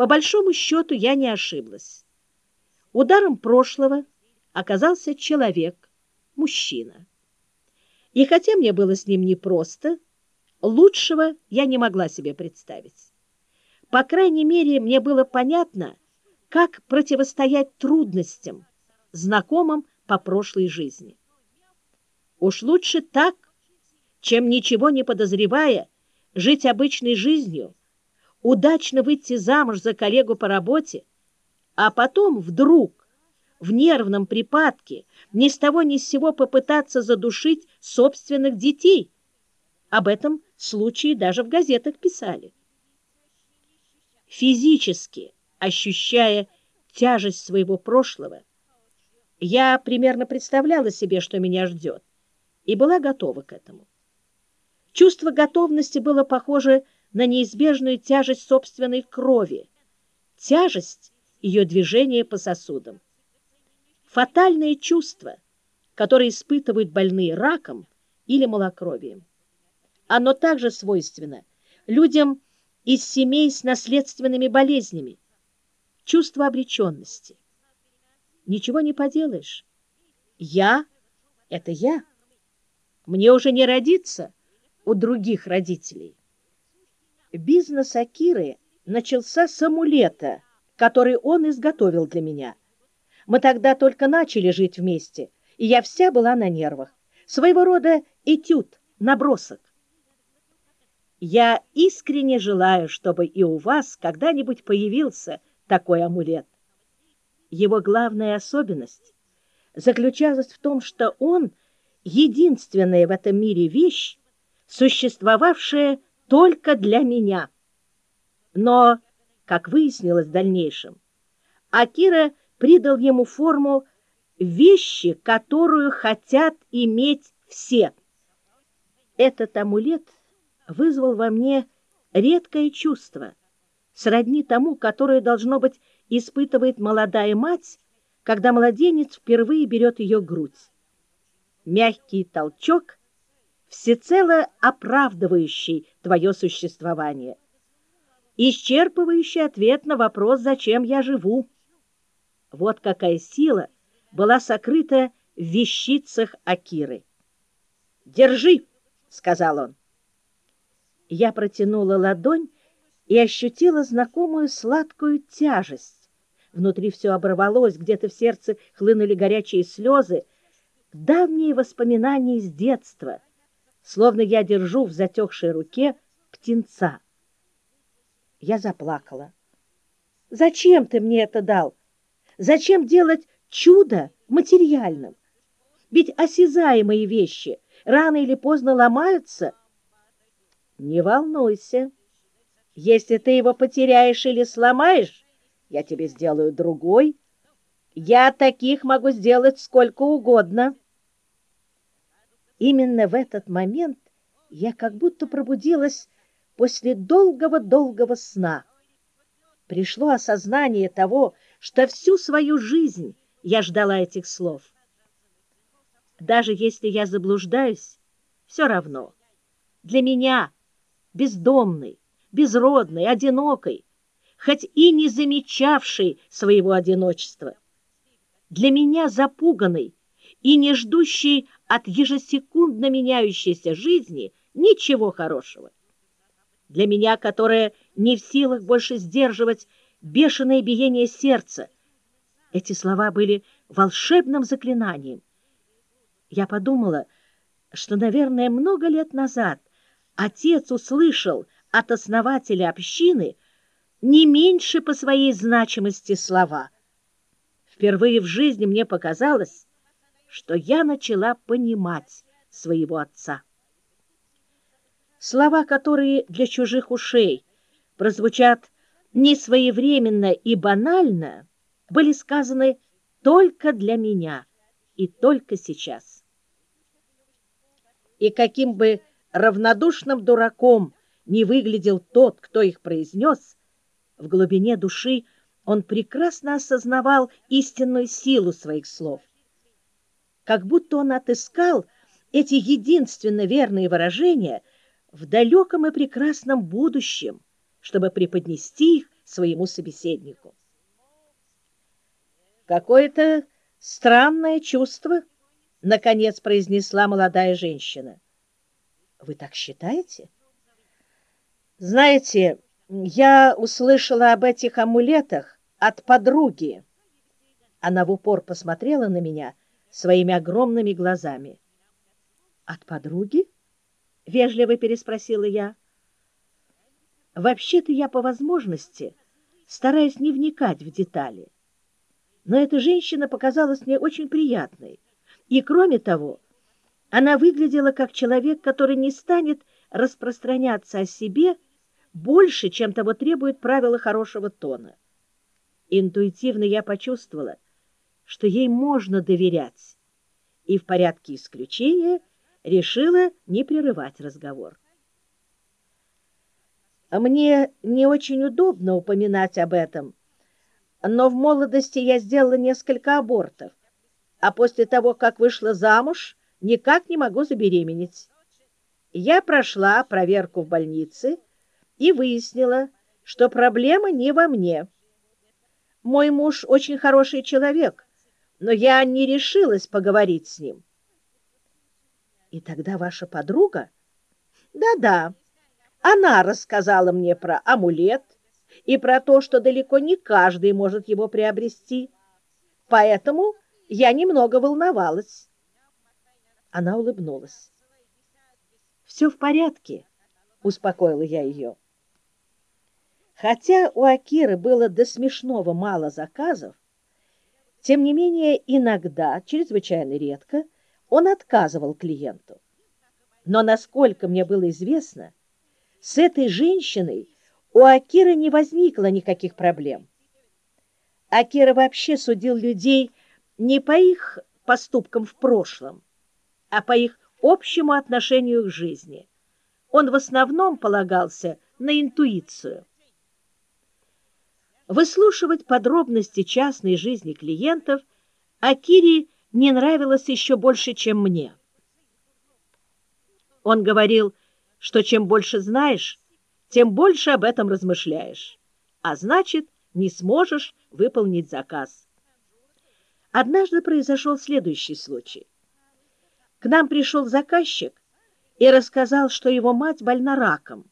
По большому счету я не ошиблась. Ударом прошлого оказался человек, мужчина. И хотя мне было с ним непросто, лучшего я не могла себе представить. По крайней мере, мне было понятно, как противостоять трудностям, знакомым по прошлой жизни. Уж лучше так, чем ничего не подозревая, жить обычной жизнью, удачно выйти замуж за коллегу по работе, а потом вдруг в нервном припадке ни с того ни с сего попытаться задушить собственных детей. Об этом случае даже в газетах писали. Физически ощущая тяжесть своего прошлого, я примерно представляла себе, что меня ждет, и была готова к этому. Чувство готовности было похоже на неизбежную тяжесть собственной крови, тяжесть ее движения по сосудам. Фатальное чувство, которое испытывают больные раком или малокровием. Оно также свойственно людям из семей с наследственными болезнями, чувство обреченности. Ничего не поделаешь. Я — это я. Мне уже не родиться у других родителей. Бизнес Акиры начался с амулета, который он изготовил для меня. Мы тогда только начали жить вместе, и я вся была на нервах. Своего рода этюд, набросок. Я искренне желаю, чтобы и у вас когда-нибудь появился такой амулет. Его главная особенность заключалась в том, что он единственная в этом мире вещь, существовавшая только для меня. Но, как выяснилось в дальнейшем, Акира придал ему форму вещи, которую хотят иметь все. Этот амулет вызвал во мне редкое чувство, сродни тому, которое, должно быть, испытывает молодая мать, когда младенец впервые берет ее грудь. Мягкий толчок всецело оправдывающий твое существование. Исчерпывающий ответ на вопрос, зачем я живу. Вот какая сила была сокрыта в вещицах Акиры. «Держи!» — сказал он. Я протянула ладонь и ощутила знакомую сладкую тяжесть. Внутри все оборвалось, где-то в сердце хлынули горячие слезы, давние воспоминания из детства — словно я держу в затекшей руке птенца. Я заплакала. «Зачем ты мне это дал? Зачем делать чудо материальным? Ведь осязаемые вещи рано или поздно ломаются». «Не волнуйся. Если ты его потеряешь или сломаешь, я тебе сделаю другой. Я таких могу сделать сколько угодно». Именно в этот момент я как будто пробудилась после долгого-долгого сна. Пришло осознание того, что всю свою жизнь я ждала этих слов. Даже если я заблуждаюсь, все равно. Для меня, бездомной, безродной, одинокой, хоть и не замечавшей своего одиночества, для меня запуганной и не ждущей от ежесекундно меняющейся жизни ничего хорошего. Для меня, которая не в силах больше сдерживать бешеное биение сердца, эти слова были волшебным заклинанием. Я подумала, что, наверное, много лет назад отец услышал от основателя общины не меньше по своей значимости слова. Впервые в жизни мне показалось, что я начала понимать своего отца. Слова, которые для чужих ушей прозвучат несвоевременно и банально, были сказаны только для меня и только сейчас. И каким бы равнодушным дураком не выглядел тот, кто их произнес, в глубине души он прекрасно осознавал истинную силу своих слов как будто он отыскал эти единственно верные выражения в далеком и прекрасном будущем, чтобы преподнести их своему собеседнику. Какое-то странное чувство, наконец произнесла молодая женщина. Вы так считаете? Знаете, я услышала об этих амулетах от подруги. Она в упор посмотрела на меня своими огромными глазами. От подруги? Вежливо переспросила я. Вообще-то я по возможности стараюсь не вникать в детали. Но эта женщина показалась мне очень приятной. И, кроме того, она выглядела как человек, который не станет распространяться о себе больше, чем того требует правила хорошего тона. Интуитивно я почувствовала, что ей можно доверять, и в порядке исключения решила не прерывать разговор. Мне не очень удобно упоминать об этом, но в молодости я сделала несколько абортов, а после того, как вышла замуж, никак не могу забеременеть. Я прошла проверку в больнице и выяснила, что проблема не во мне. Мой муж очень хороший человек, но я не решилась поговорить с ним. И тогда ваша подруга? Да-да. Она рассказала мне про амулет и про то, что далеко не каждый может его приобрести. Поэтому я немного волновалась. Она улыбнулась. «Все в порядке», — успокоила я ее. Хотя у Акиры было до смешного мало заказов, тем не менее иногда, чрезвычайно редко, он отказывал клиенту. Но, насколько мне было известно, с этой женщиной у Акиры не возникло никаких проблем. Акира вообще судил людей не по их поступкам в прошлом, а по их общему отношению к жизни. Он в основном полагался на интуицию. Выслушивать подробности частной жизни клиентов Акире не нравилось еще больше, чем мне. Он говорил, что чем больше знаешь, тем больше об этом размышляешь, а значит, не сможешь выполнить заказ. Однажды произошел следующий случай. К нам пришел заказчик и рассказал, что его мать больна раком.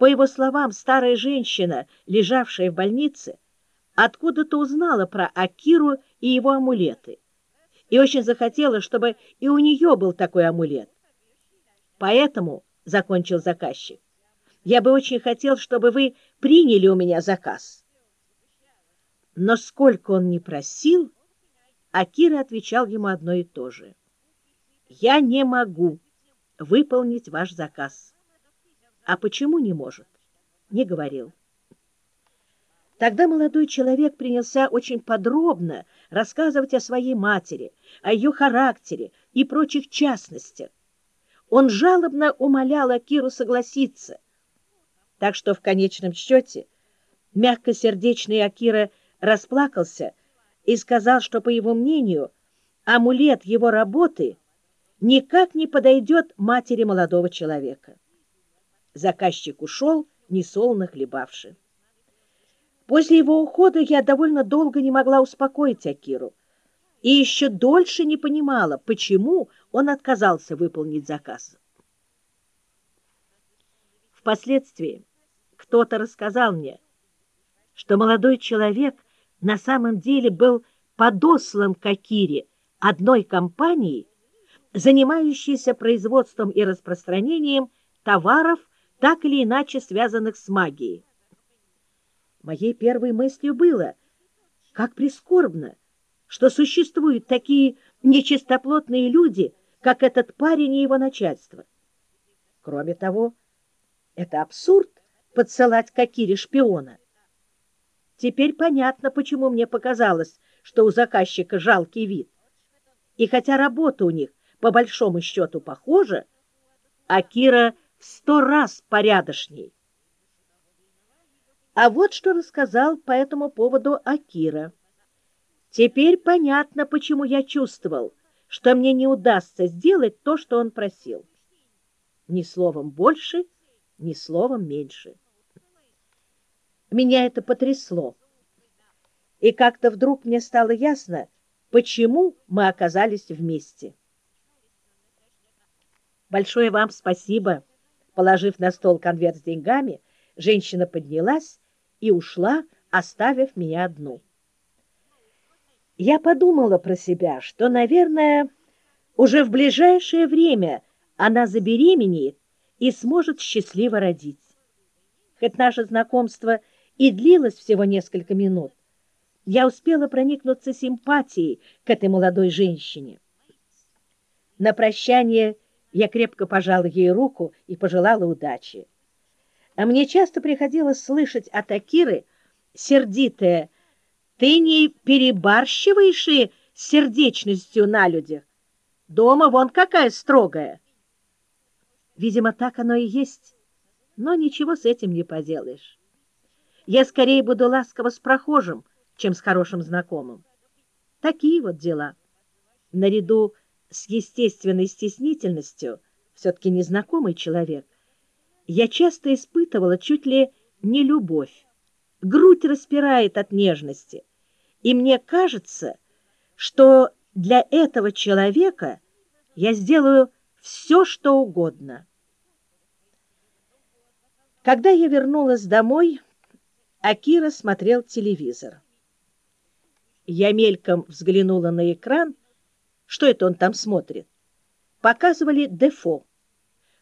По его словам, старая женщина, лежавшая в больнице, откуда-то узнала про Акиру и его амулеты, и очень захотела, чтобы и у нее был такой амулет. Поэтому, — закончил заказчик, — я бы очень хотел, чтобы вы приняли у меня заказ. Но сколько он не просил, Акира отвечал ему одно и то же. «Я не могу выполнить ваш заказ». А почему не может? Не говорил. Тогда молодой человек принялся очень подробно рассказывать о своей матери, о ее характере и прочих частностях. Он жалобно умолял Акиру согласиться. Так что в конечном счете мягкосердечный Акира расплакался и сказал, что, по его мнению, амулет его работы никак не подойдет матери молодого человека. Заказчик ушел, несолоно хлебавши. После его ухода я довольно долго не могла успокоить Акиру и еще дольше не понимала, почему он отказался выполнить заказ. Впоследствии кто-то рассказал мне, что молодой человек на самом деле был подослан к Акире одной компании, занимающейся производством и распространением товаров так или иначе связанных с магией. Моей первой мыслью было, как прискорбно, что существуют такие нечистоплотные люди, как этот парень и его начальство. Кроме того, это абсурд подсылать Кокире шпиона. Теперь понятно, почему мне показалось, что у заказчика жалкий вид. И хотя работа у них по большому счету похожа, Акира сто раз порядочней. А вот что рассказал по этому поводу Акира. Теперь понятно, почему я чувствовал, что мне не удастся сделать то, что он просил. Ни словом больше, ни словом меньше. Меня это потрясло. И как-то вдруг мне стало ясно, почему мы оказались вместе. Большое вам спасибо. Положив на стол конверт с деньгами, женщина поднялась и ушла, оставив меня одну. Я подумала про себя, что, наверное, уже в ближайшее время она забеременеет и сможет счастливо родить. Хоть наше знакомство и длилось всего несколько минут, я успела проникнуться симпатией к этой молодой женщине. На прощание я крепко пожала ей руку и пожелала удачи. А мне часто приходилось слышать от Акиры сердитое «Ты не перебарщиваешь и сердечностью на людях? Дома вон какая строгая!» Видимо, так оно и есть, но ничего с этим не поделаешь. Я скорее буду ласково с прохожим, чем с хорошим знакомым. Такие вот дела. Наряду с естественной стеснительностью, все-таки незнакомый человек, я часто испытывала чуть ли не любовь. Грудь распирает от нежности, и мне кажется, что для этого человека я сделаю все, что угодно. Когда я вернулась домой, Акира смотрел телевизор. Я мельком взглянула на экран. Что это он там смотрит? Показывали Дефо.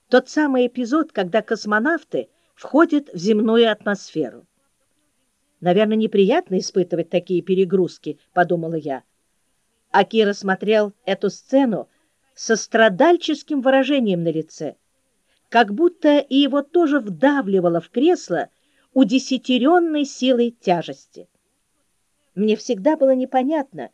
Тот самый эпизод, когда космонавты входят в земную атмосферу. Наверное, неприятно испытывать такие перегрузки, подумала я. Акира смотрел эту сцену со страдальческим выражением на лице — как будто и его тоже вдавливало в кресло удесятеренной силой тяжести. Мне всегда было непонятно,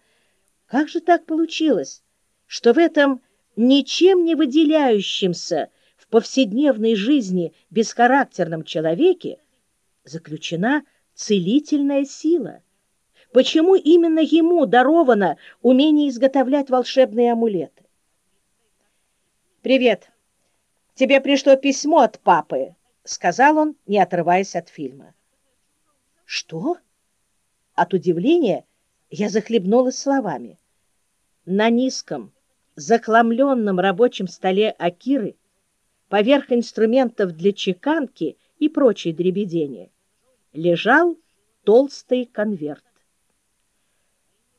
как же так получилось, что в этом ничем не выделяющемся в повседневной жизни бесхарактерном человеке заключена целительная сила. Почему именно ему даровано умение изготовлять волшебные амулеты? «Привет!» «Тебе пришло письмо от папы», — сказал он, не отрываясь от фильма. «Что?» От удивления я захлебнулась словами. На низком, захламленном рабочем столе Акиры, поверх инструментов для чеканки и прочей дребедения, лежал толстый конверт.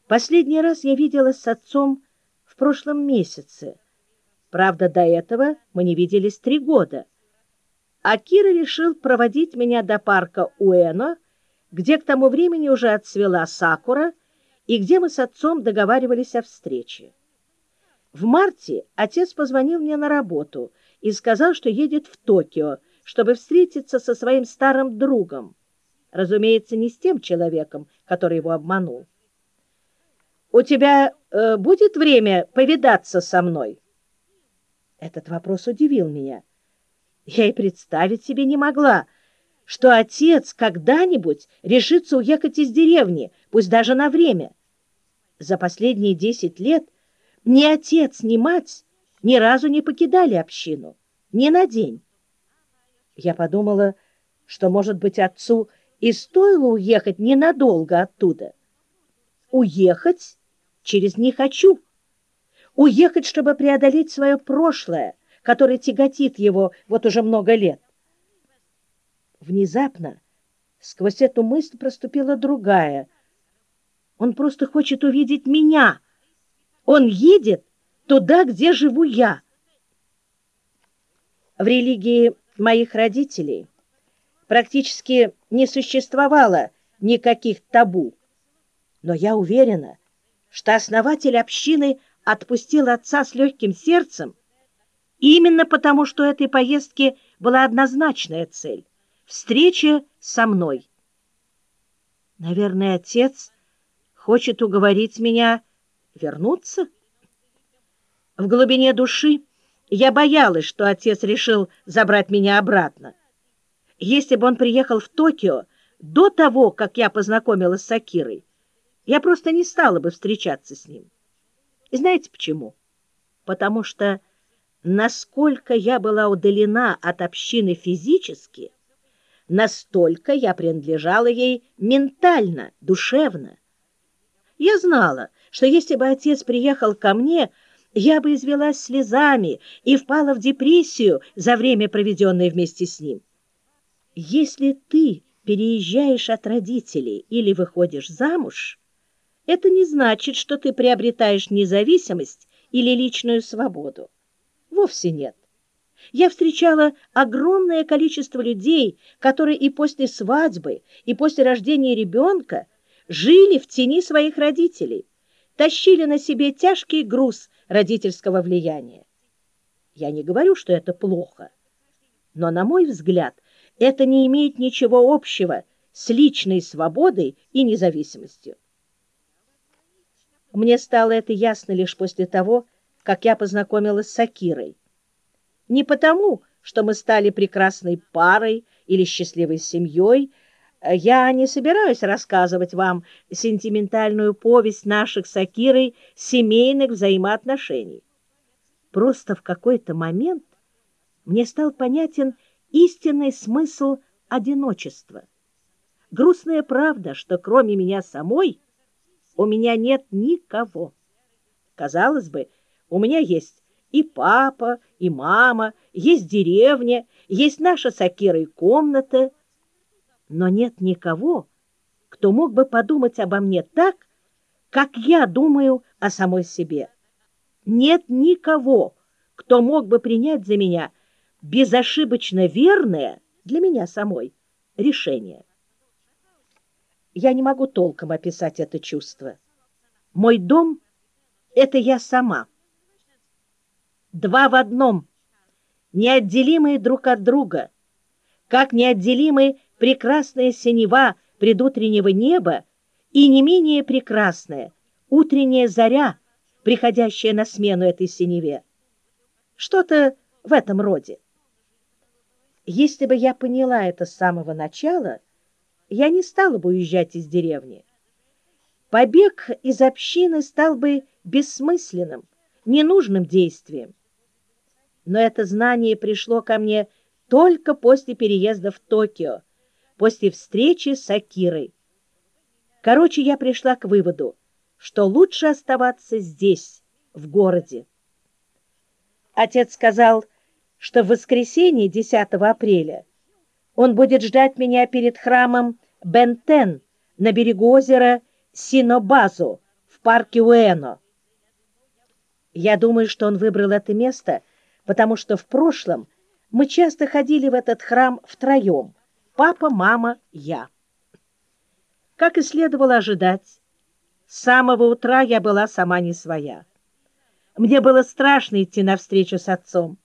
Последний раз я виделась с отцом в прошлом месяце, Правда, до этого мы не виделись три года. А Кира решил проводить меня до парка Уэно, где к тому времени уже отцвела сакура, и где мы с отцом договаривались о встрече. В марте отец позвонил мне на работу и сказал, что едет в Токио, чтобы встретиться со своим старым другом. Разумеется, не с тем человеком, который его обманул. «У тебя э, будет время повидаться со мной?» Этот вопрос удивил меня. Я и представить себе не могла, что отец когда-нибудь решится уехать из деревни, пусть даже на время. За последние десять лет ни отец, ни мать ни разу не покидали общину, ни на день. Я подумала, что, может быть, отцу и стоило уехать ненадолго оттуда. Уехать через «не хочу» уехать, чтобы преодолеть свое прошлое, которое тяготит его вот уже много лет. Внезапно сквозь эту мысль проступила другая. Он просто хочет увидеть меня. Он едет туда, где живу я. В религии моих родителей практически не существовало никаких табу. Но я уверена, что основатель общины – отпустил отца с легким сердцем именно потому, что этой поездке была однозначная цель — встреча со мной. Наверное, отец хочет уговорить меня вернуться? В глубине души я боялась, что отец решил забрать меня обратно. Если бы он приехал в Токио до того, как я познакомилась с Акирой, я просто не стала бы встречаться с ним. И знаете почему? Потому что, насколько я была удалена от общины физически, настолько я принадлежала ей ментально, душевно. Я знала, что если бы отец приехал ко мне, я бы извелась слезами и впала в депрессию за время, проведенное вместе с ним. Если ты переезжаешь от родителей или выходишь замуж, это не значит, что ты приобретаешь независимость или личную свободу. Вовсе нет. Я встречала огромное количество людей, которые и после свадьбы, и после рождения ребенка жили в тени своих родителей, тащили на себе тяжкий груз родительского влияния. Я не говорю, что это плохо, но, на мой взгляд, это не имеет ничего общего с личной свободой и независимостью. Мне стало это ясно лишь после того, как я познакомилась с Акирой. Не потому, что мы стали прекрасной парой или счастливой семьей, я не собираюсь рассказывать вам сентиментальную повесть наших с Акирой семейных взаимоотношений. Просто в какой-то момент мне стал понятен истинный смысл одиночества. Грустная правда, что кроме меня самой у меня нет никого. Казалось бы, у меня есть и папа, и мама, есть деревня, есть наша с Акирой комната, но нет никого, кто мог бы подумать обо мне так, как я думаю о самой себе. Нет никого, кто мог бы принять за меня безошибочно верное для меня самой решение. Я не могу толком описать это чувство. Мой дом — это я сама. Два в одном, неотделимые друг от друга, как неотделимы прекрасная синева предутреннего неба и не менее прекрасная утренняя заря, приходящая на смену этой синеве. Что-то в этом роде. Если бы я поняла это с самого начала, я не стала бы уезжать из деревни. Побег из общины стал бы бессмысленным, ненужным действием. Но это знание пришло ко мне только после переезда в Токио, после встречи с Акирой. Короче, я пришла к выводу, что лучше оставаться здесь, в городе. Отец сказал, что в воскресенье 10 апреля он будет ждать меня перед храмом Бентен на берегу озера Синобазу в парке Уэно. Я думаю, что он выбрал это место, потому что в прошлом мы часто ходили в этот храм втроем — папа, мама, я. Как и следовало ожидать, с самого утра я была сама не своя. Мне было страшно идти навстречу с отцом.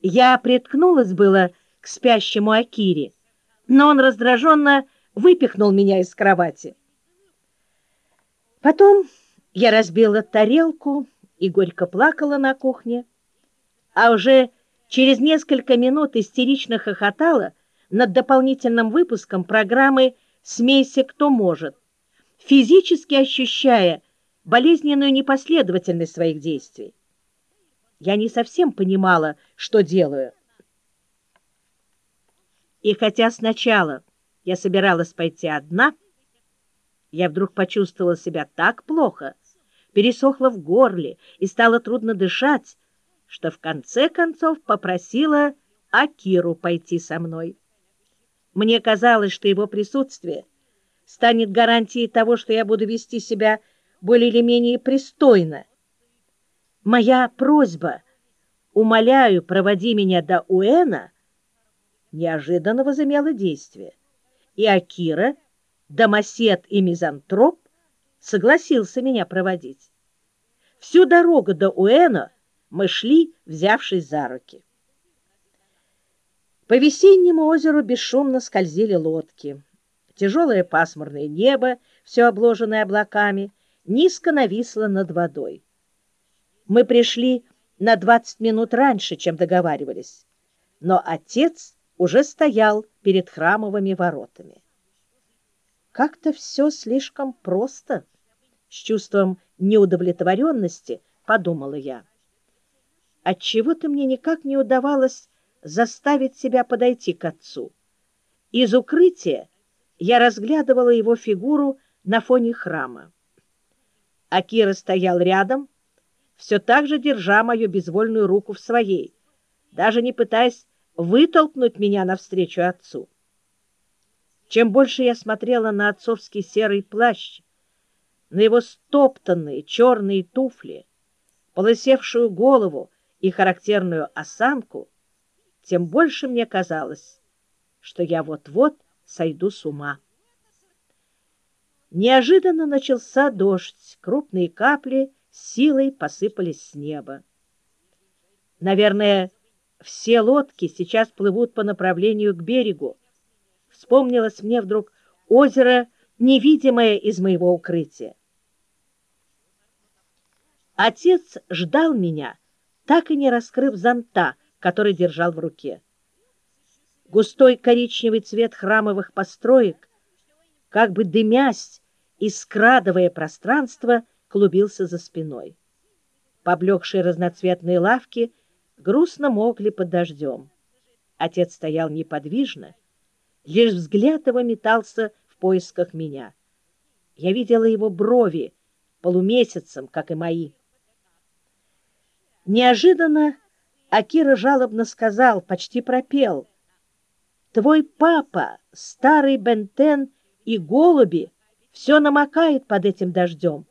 Я приткнулась было к спящему Акире, но он раздраженно выпихнул меня из кровати. Потом я разбила тарелку и горько плакала на кухне, а уже через несколько минут истерично хохотала над дополнительным выпуском программы «Смейся, кто может», физически ощущая болезненную непоследовательность своих действий я не совсем понимала, что делаю. И хотя сначала я собиралась пойти одна, я вдруг почувствовала себя так плохо, пересохла в горле и стало трудно дышать, что в конце концов попросила Акиру пойти со мной. Мне казалось, что его присутствие станет гарантией того, что я буду вести себя более или менее пристойно, Моя просьба, умоляю, проводи меня до Уэна, неожиданно возымела действие. И Акира, домосед и мизантроп, согласился меня проводить. Всю дорогу до Уэна мы шли, взявшись за руки. По весеннему озеру бесшумно скользили лодки. Тяжелое пасмурное небо, все обложенное облаками, низко нависло над водой. Мы пришли на 20 минут раньше, чем договаривались, но отец уже стоял перед храмовыми воротами. Как-то все слишком просто, с чувством неудовлетворенности подумала я. Отчего-то мне никак не удавалось заставить себя подойти к отцу. Из укрытия я разглядывала его фигуру на фоне храма. Акира стоял рядом, все так же держа мою безвольную руку в своей, даже не пытаясь вытолкнуть меня навстречу отцу. Чем больше я смотрела на отцовский серый плащ, на его стоптанные черные туфли, полысевшую голову и характерную осанку, тем больше мне казалось, что я вот-вот сойду с ума. Неожиданно начался дождь, крупные капли силой посыпались с неба. Наверное, все лодки сейчас плывут по направлению к берегу. Вспомнилось мне вдруг озеро, невидимое из моего укрытия. Отец ждал меня, так и не раскрыв зонта, который держал в руке. Густой коричневый цвет храмовых построек, как бы дымясь и скрадывая пространство, клубился за спиной. Поблекшие разноцветные лавки грустно мокли под дождем. Отец стоял неподвижно, лишь взгляд его метался в поисках меня. Я видела его брови полумесяцем, как и мои. Неожиданно Акира жалобно сказал, почти пропел. «Твой папа, старый Бентен и голуби, все намокает под этим дождем».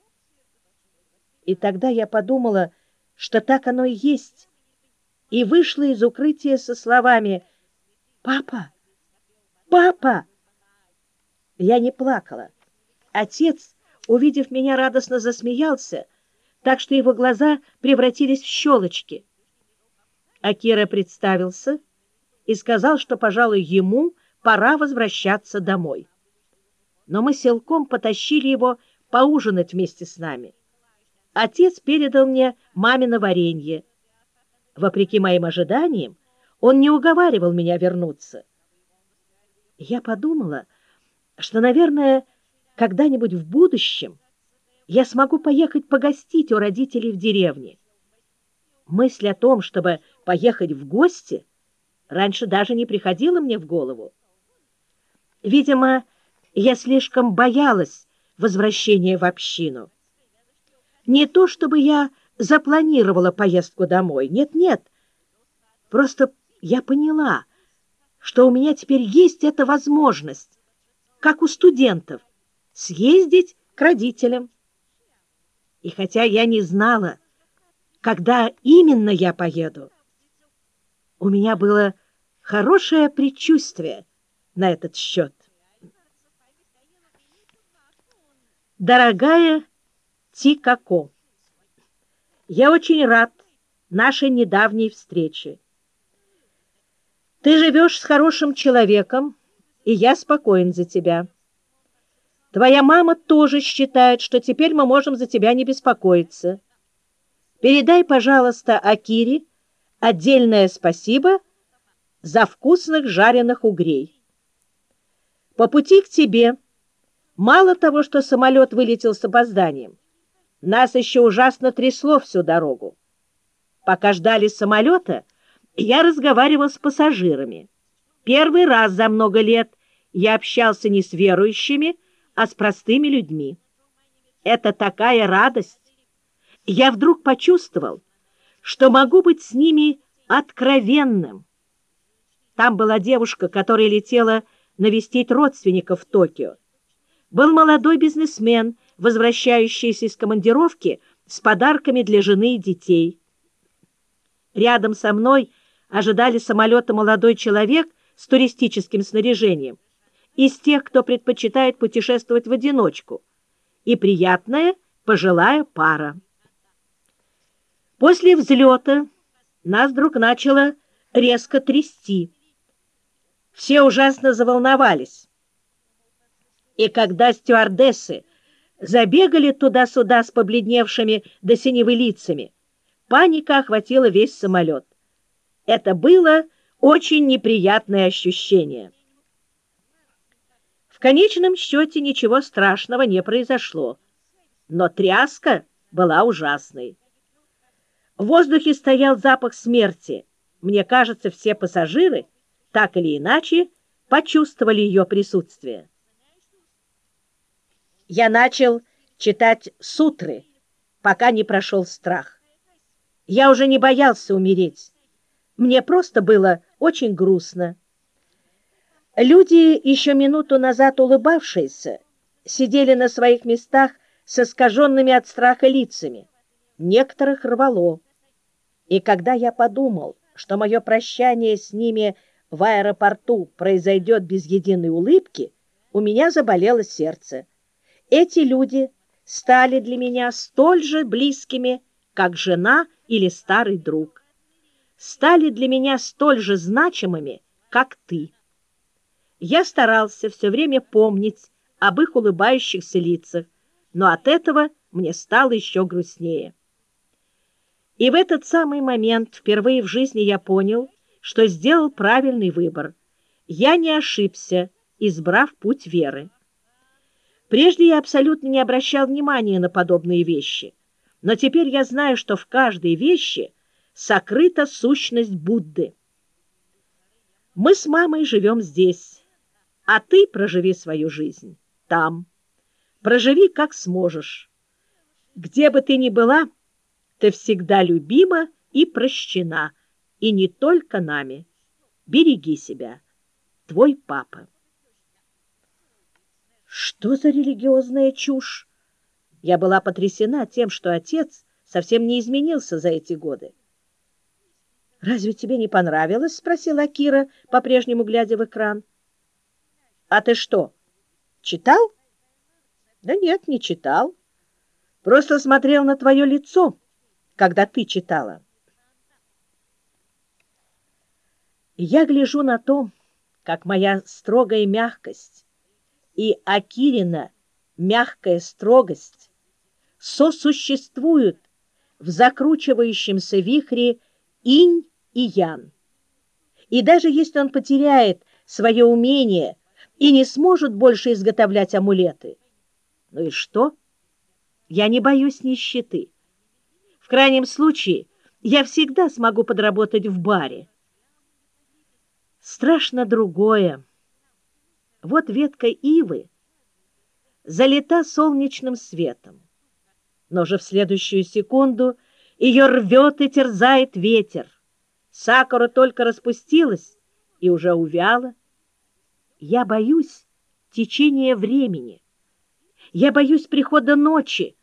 И тогда я подумала, что так оно и есть, и вышла из укрытия со словами «Папа! Папа!» Я не плакала. Отец, увидев меня, радостно засмеялся, так что его глаза превратились в щелочки. Акира представился и сказал, что, пожалуй, ему пора возвращаться домой. Но мы силком потащили его поужинать вместе с нами. Отец передал мне мамино варенье. Вопреки моим ожиданиям, он не уговаривал меня вернуться. Я подумала, что, наверное, когда-нибудь в будущем я смогу поехать погостить у родителей в деревне. Мысль о том, чтобы поехать в гости, раньше даже не приходила мне в голову. Видимо, я слишком боялась возвращения в общину. Не то, чтобы я запланировала поездку домой, нет-нет, просто я поняла, что у меня теперь есть эта возможность, как у студентов, съездить к родителям. И хотя я не знала, когда именно я поеду, у меня было хорошее предчувствие на этот счет. Дорогая Тикако, я очень рад нашей недавней встрече. Ты живешь с хорошим человеком, и я спокоен за тебя. Твоя мама тоже считает, что теперь мы можем за тебя не беспокоиться. Передай, пожалуйста, Акире отдельное спасибо за вкусных жареных угрей. По пути к тебе мало того, что самолет вылетел с опозданием, нас еще ужасно трясло всю дорогу. Пока ждали самолета, я разговаривал с пассажирами. Первый раз за много лет я общался не с верующими, а с простыми людьми. Это такая радость! Я вдруг почувствовал, что могу быть с ними откровенным. Там была девушка, которая летела навестить родственников в Токио. Был молодой бизнесмен, возвращающийся из командировки с подарками для жены и детей. Рядом со мной ожидали самолета молодой человек с туристическим снаряжением из тех, кто предпочитает путешествовать в одиночку, и приятная пожилая пара. После взлета нас вдруг начало резко трясти. Все ужасно заволновались. И когда стюардессы забегали туда-сюда с побледневшими до синевы лицами, паника охватила весь самолет. Это было очень неприятное ощущение конечном счете ничего страшного не произошло, но тряска была ужасной. В воздухе стоял запах смерти. Мне кажется, все пассажиры, так или иначе, почувствовали ее присутствие. Я начал читать сутры, пока не прошел страх. Я уже не боялся умереть. Мне просто было очень грустно. Люди, еще минуту назад улыбавшиеся, сидели на своих местах с искаженными от страха лицами. Некоторых рвало. И когда я подумал, что мое прощание с ними в аэропорту произойдет без единой улыбки, у меня заболело сердце. Эти люди стали для меня столь же близкими, как жена или старый друг. Стали для меня столь же значимыми, как ты. Я старался все время помнить об их улыбающихся лицах, но от этого мне стало еще грустнее. И в этот самый момент впервые в жизни я понял, что сделал правильный выбор. Я не ошибся, избрав путь веры. Прежде я абсолютно не обращал внимания на подобные вещи, но теперь я знаю, что в каждой вещи сокрыта сущность Будды. Мы с мамой живем здесь, а ты проживи свою жизнь там. Проживи как сможешь. Где бы ты ни была, ты всегда любима и прощена, и не только нами. Береги себя. Твой папа. Что за религиозная чушь? Я была потрясена тем, что отец совсем не изменился за эти годы. «Разве тебе не понравилось?» — спросила Кира, по-прежнему глядя в экран. «А ты что, читал?» «Да нет, не читал. Просто смотрел на твое лицо, когда ты читала». Я гляжу на то, как моя строгая мягкость и Акирина мягкая строгость сосуществуют в закручивающемся вихре инь и ян. И даже если он потеряет свое умение и не сможет больше изготовлять амулеты, ну и что? Я не боюсь нищеты. В крайнем случае я всегда смогу подработать в баре. Страшно другое. Вот ветка ивы залита солнечным светом, но же в следующую секунду ее рвет и терзает ветер. Сакура только распустилась и уже увяла. Я боюсь течения времени. Я боюсь прихода ночи,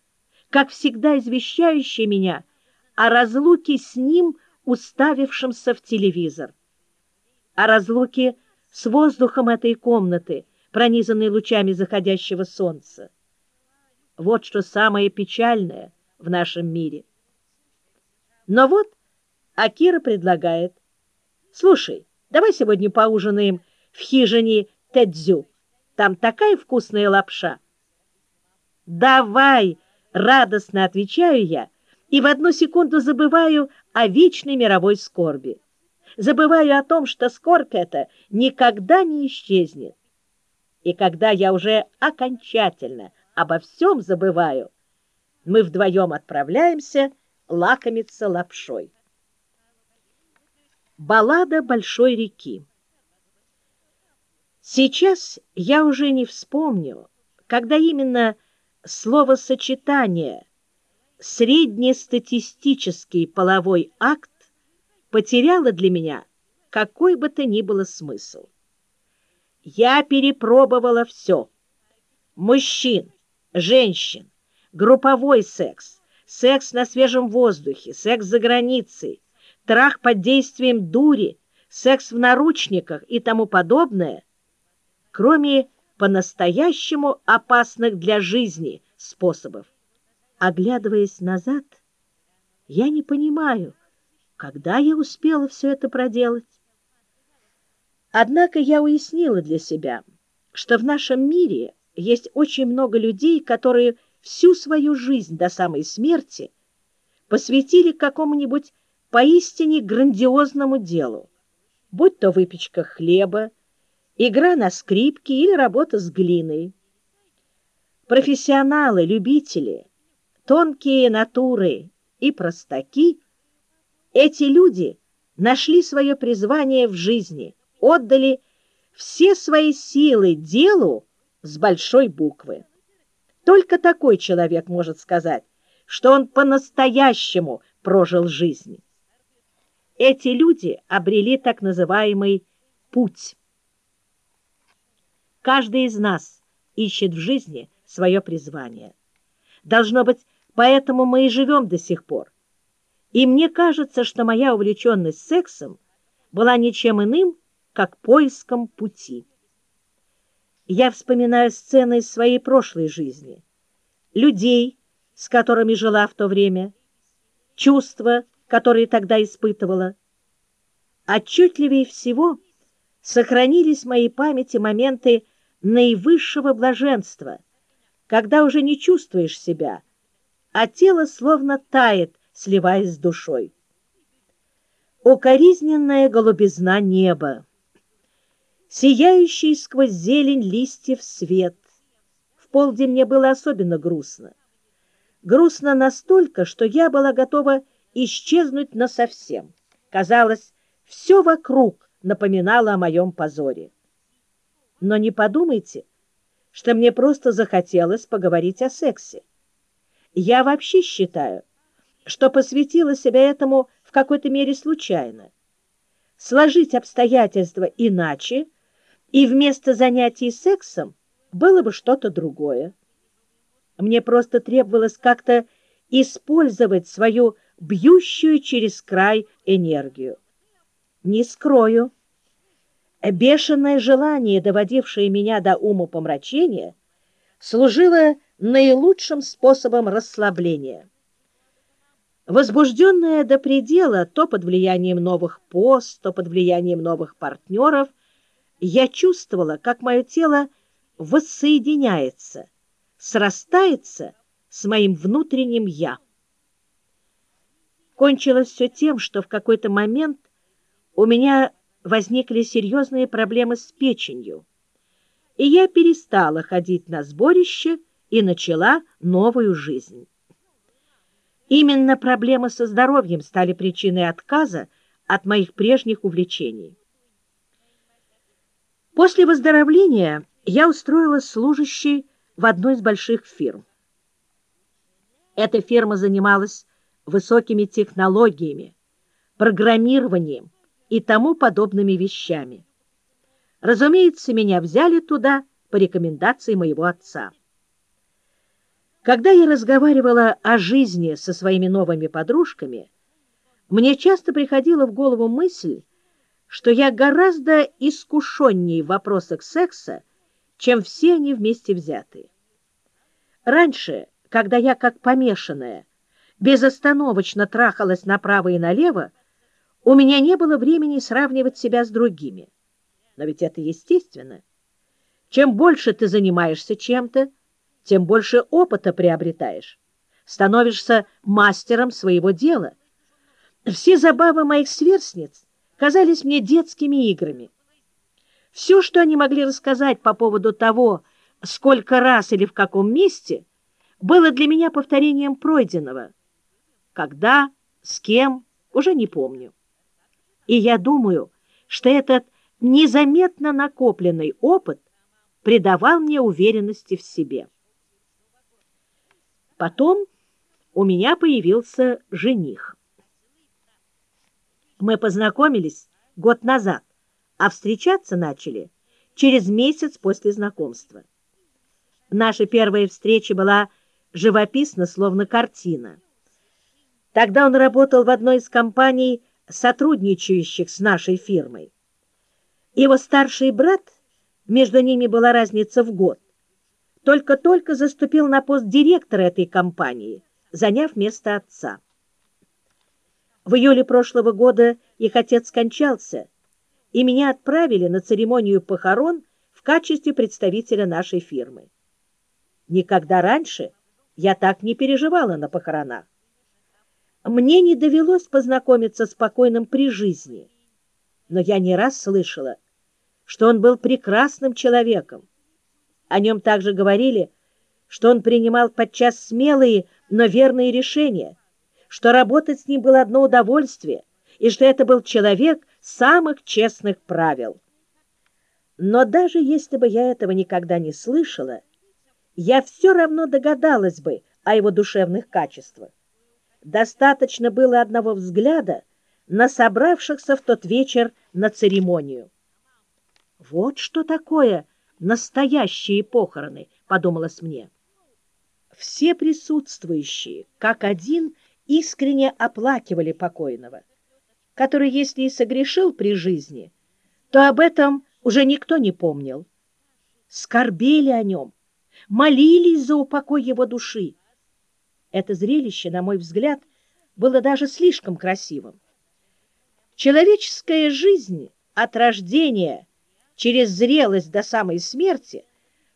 как всегда извещающей меня о разлуке с ним, уставившимся в телевизор. О разлуке с воздухом этой комнаты, пронизанной лучами заходящего солнца. Вот что самое печальное в нашем мире. Но вот Акира предлагает. Слушай, давай сегодня поужинаем в хижине Тедзю. Там такая вкусная лапша. Давай, радостно отвечаю я, и в одну секунду забываю о вечной мировой скорби забываю о том, что скорбь эта никогда не исчезнет. И когда я уже окончательно обо всем забываю, мы вдвоем отправляемся лакомиться лапшой. Баллада большой реки Сейчас я уже не вспомню, когда именно словосочетание «среднестатистический половой акт» потеряла для меня какой бы то ни было смысл. Я перепробовала все. Мужчин, женщин, групповой секс, секс на свежем воздухе, секс за границей, трах под действием дури, секс в наручниках и тому подобное, кроме по-настоящему опасных для жизни способов. Оглядываясь назад, я не понимаю, когда я успела все это проделать? Однако я уяснила для себя, что в нашем мире есть очень много людей, которые всю свою жизнь до самой смерти посвятили какому-нибудь поистине грандиозному делу, будь то выпечка хлеба, игра на скрипке или работа с глиной. Профессионалы, любители, тонкие натуры и простаки – эти люди нашли свое призвание в жизни, отдали все свои силы делу с большой буквы. Только такой человек может сказать, что он по-настоящему прожил жизнь. Эти люди обрели так называемый путь. Каждый из нас ищет в жизни свое призвание. Должно быть, поэтому мы и живем до сих пор. И мне кажется, что моя увлеченность сексом была ничем иным, как поиском пути. Я вспоминаю сцены из своей прошлой жизни, людей, с которыми жила в то время, чувства, которые тогда испытывала. Отчетливее всего сохранились в моей памяти моменты наивысшего блаженства, когда уже не чувствуешь себя, а тело словно тает, сливаясь с душой. Укоризненная голубизна неба, сияющий сквозь зелень листьев свет. В полдень мне было особенно грустно. Грустно настолько, что я была готова исчезнуть насовсем. Казалось, все вокруг напоминало о моем позоре. Но не подумайте, что мне просто захотелось поговорить о сексе. Я вообще считаю, что посвятила себя этому в какой-то мере случайно. Сложить обстоятельства иначе и вместо занятий сексом было бы что-то другое. Мне просто требовалось как-то использовать свою бьющую через край энергию. Не скрою, бешеное желание, доводившее меня до ума помрачения, служило наилучшим способом расслабления. Возбужденная до предела то под влиянием новых пост, то под влиянием новых партнеров, я чувствовала, как мое тело воссоединяется, срастается с моим внутренним «я». Кончилось все тем, что в какой-то момент у меня возникли серьезные проблемы с печенью, и я перестала ходить на сборище и начала новую жизнь. Именно проблемы со здоровьем стали причиной отказа от моих прежних увлечений. После выздоровления я устроилась служащей в одной из больших фирм. Эта фирма занималась высокими технологиями, программированием и тому подобными вещами. Разумеется, меня взяли туда по рекомендации моего отца. Когда я разговаривала о жизни со своими новыми подружками, мне часто приходила в голову мысль, что я гораздо искушеннее в вопросах секса, чем все они вместе взятые. Раньше, когда я, как помешанная, безостановочно трахалась направо и налево, у меня не было времени сравнивать себя с другими. Но ведь это естественно. Чем больше ты занимаешься чем-то, тем больше опыта приобретаешь. Становишься мастером своего дела. Все забавы моих сверстниц казались мне детскими играми. Все, что они могли рассказать по поводу того, сколько раз или в каком месте, было для меня повторением пройденного. Когда, с кем, уже не помню. И я думаю, что этот незаметно накопленный опыт придавал мне уверенности в себе. Потом у меня появился жених. Мы познакомились год назад, а встречаться начали через месяц после знакомства. Наша первая встреча была живописна, словно картина. Тогда он работал в одной из компаний, сотрудничающих с нашей фирмой. Его старший брат, между ними была разница в год, только-только заступил на пост директора этой компании, заняв место отца. В июле прошлого года их отец скончался, и меня отправили на церемонию похорон в качестве представителя нашей фирмы. Никогда раньше я так не переживала на похоронах. Мне не довелось познакомиться с покойным при жизни, но я не раз слышала, что он был прекрасным человеком, о нем также говорили, что он принимал подчас смелые, но верные решения, что работать с ним было одно удовольствие, и что это был человек самых честных правил. Но даже если бы я этого никогда не слышала, я все равно догадалась бы о его душевных качествах. Достаточно было одного взгляда на собравшихся в тот вечер на церемонию. «Вот что такое настоящие похороны», — подумалось мне. Все присутствующие, как один, искренне оплакивали покойного, который, если и согрешил при жизни, то об этом уже никто не помнил. Скорбели о нем, молились за упокой его души. Это зрелище, на мой взгляд, было даже слишком красивым. Человеческая жизнь от рождения через зрелость до самой смерти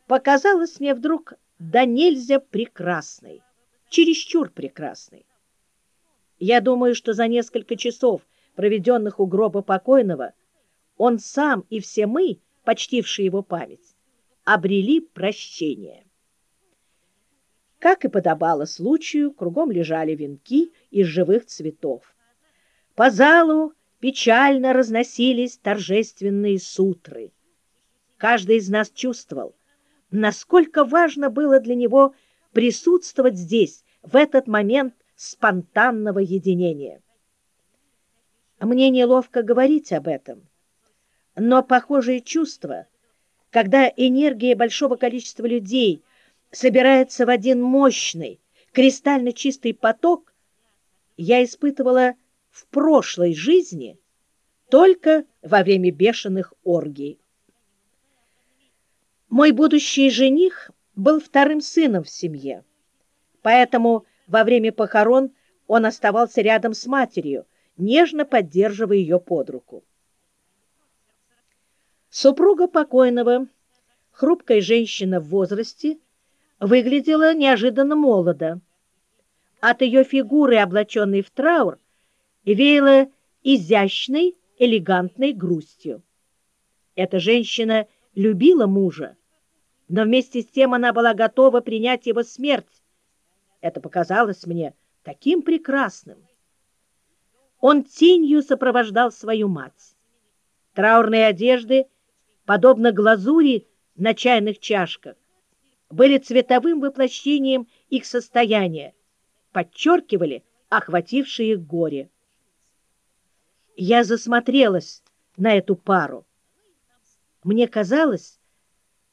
показалась мне вдруг да нельзя прекрасной, чересчур прекрасной. Я думаю, что за несколько часов, проведенных у гроба покойного, он сам и все мы, почтившие его память, обрели прощение. Как и подобало случаю, кругом лежали венки из живых цветов. По залу печально разносились торжественные сутры. Каждый из нас чувствовал, насколько важно было для него присутствовать здесь, в этот момент спонтанного единения. Мне неловко говорить об этом, но похожие чувства, когда энергия большого количества людей собирается в один мощный, кристально чистый поток, я испытывала в прошлой жизни только во время бешеных оргий. Мой будущий жених был вторым сыном в семье, поэтому во время похорон он оставался рядом с матерью, нежно поддерживая ее под руку. Супруга покойного, хрупкая женщина в возрасте, выглядела неожиданно молодо. От ее фигуры, облаченной в траур, веяло изящной, элегантной грустью. Эта женщина любила мужа, но вместе с тем она была готова принять его смерть. Это показалось мне таким прекрасным. Он тенью сопровождал свою мать. Траурные одежды подобно глазури на чайных чашках, были цветовым воплощением их состояния, подчеркивали охватившее их горе. Я засмотрелась на эту пару. Мне казалось,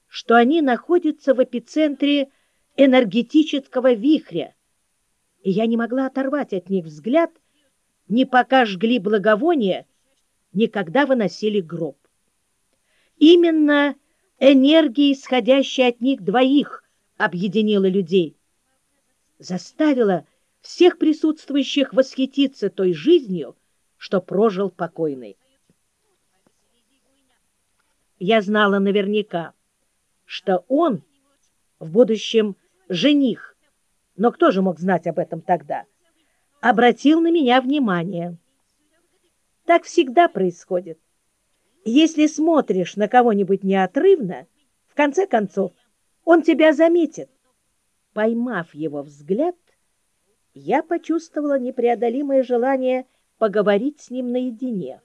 что они находятся в эпицентре энергетического вихря, и я не могла оторвать от них взгляд, ни пока жгли благовония, ни когда выносили гроб. Именно энергия, исходящая от них двоих, объединила людей, заставила всех присутствующих восхититься той жизнью, что прожил покойный. Я знала наверняка, что он в будущем жених, но кто же мог знать об этом тогда, обратил на меня внимание. Так всегда происходит. Если смотришь на кого-нибудь неотрывно, в конце концов, он тебя заметит. Поймав его взгляд, я почувствовала непреодолимое желание поговорить с ним наедине.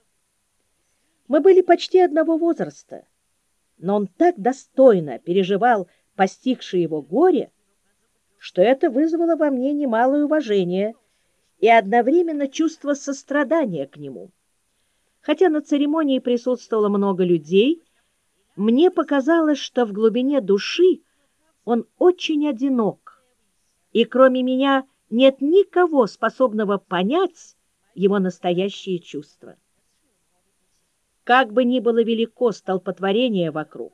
Мы были почти одного возраста, но он так достойно переживал постигшее его горе, что это вызвало во мне немалое уважение и одновременно чувство сострадания к нему. Хотя на церемонии присутствовало много людей, мне показалось, что в глубине души он очень одинок, и кроме меня нет никого, способного понять его настоящие чувства. Как бы ни было велико столпотворение вокруг,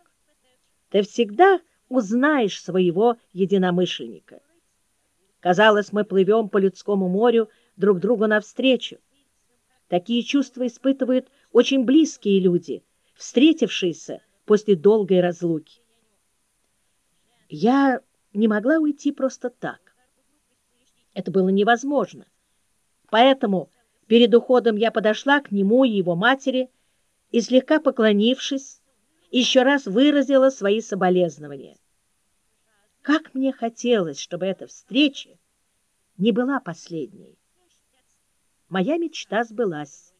ты всегда узнаешь своего единомышленника. Казалось, мы плывем по людскому морю друг другу навстречу. Такие чувства испытывают очень близкие люди, встретившиеся после долгой разлуки. Я не могла уйти просто так. Это было невозможно. Поэтому перед уходом я подошла к нему и его матери и, слегка поклонившись, еще раз выразила свои соболезнования. Как мне хотелось, чтобы эта встреча не была последней. Моя мечта сбылась.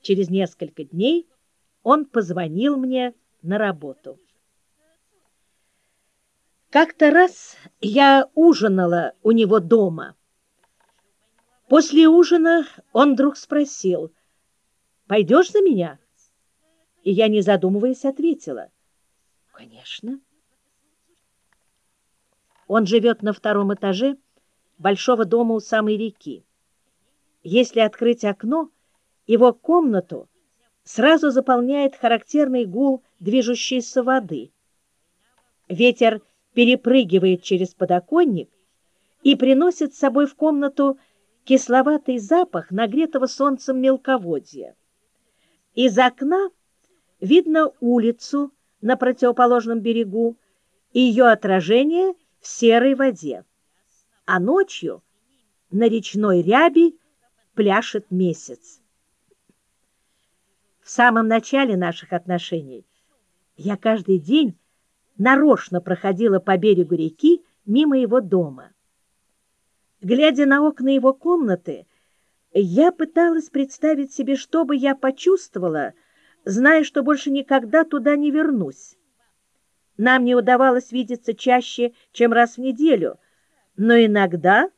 Через несколько дней он позвонил мне на работу. Как-то раз я ужинала у него дома. После ужина он вдруг спросил, «Пойдешь за меня?» И я, не задумываясь, ответила, «Конечно». Он живет на втором этаже большого дома у самой реки. Если открыть окно, его комнату сразу заполняет характерный гул движущейся воды. Ветер перепрыгивает через подоконник и приносит с собой в комнату кисловатый запах нагретого солнцем мелководья. Из окна видно улицу на противоположном берегу и ее отражение в серой воде, а ночью на речной ряби пляшет месяц. В самом начале наших отношений я каждый день нарочно проходила по берегу реки мимо его дома. Глядя на окна его комнаты, я пыталась представить себе, что бы я почувствовала, зная, что больше никогда туда не вернусь. Нам не удавалось видеться чаще, чем раз в неделю, но иногда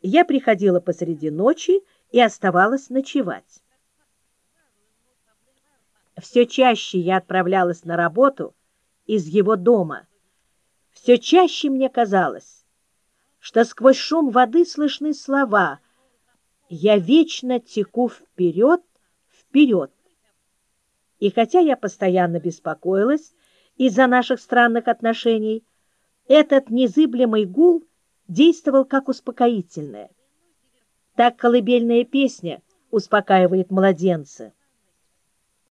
я приходила посреди ночи и оставалась ночевать. Все чаще я отправлялась на работу из его дома. Все чаще мне казалось, что сквозь шум воды слышны слова «Я вечно теку вперед, вперед». И хотя я постоянно беспокоилась из-за наших странных отношений, этот незыблемый гул действовал как успокоительное. Так колыбельная песня успокаивает младенца.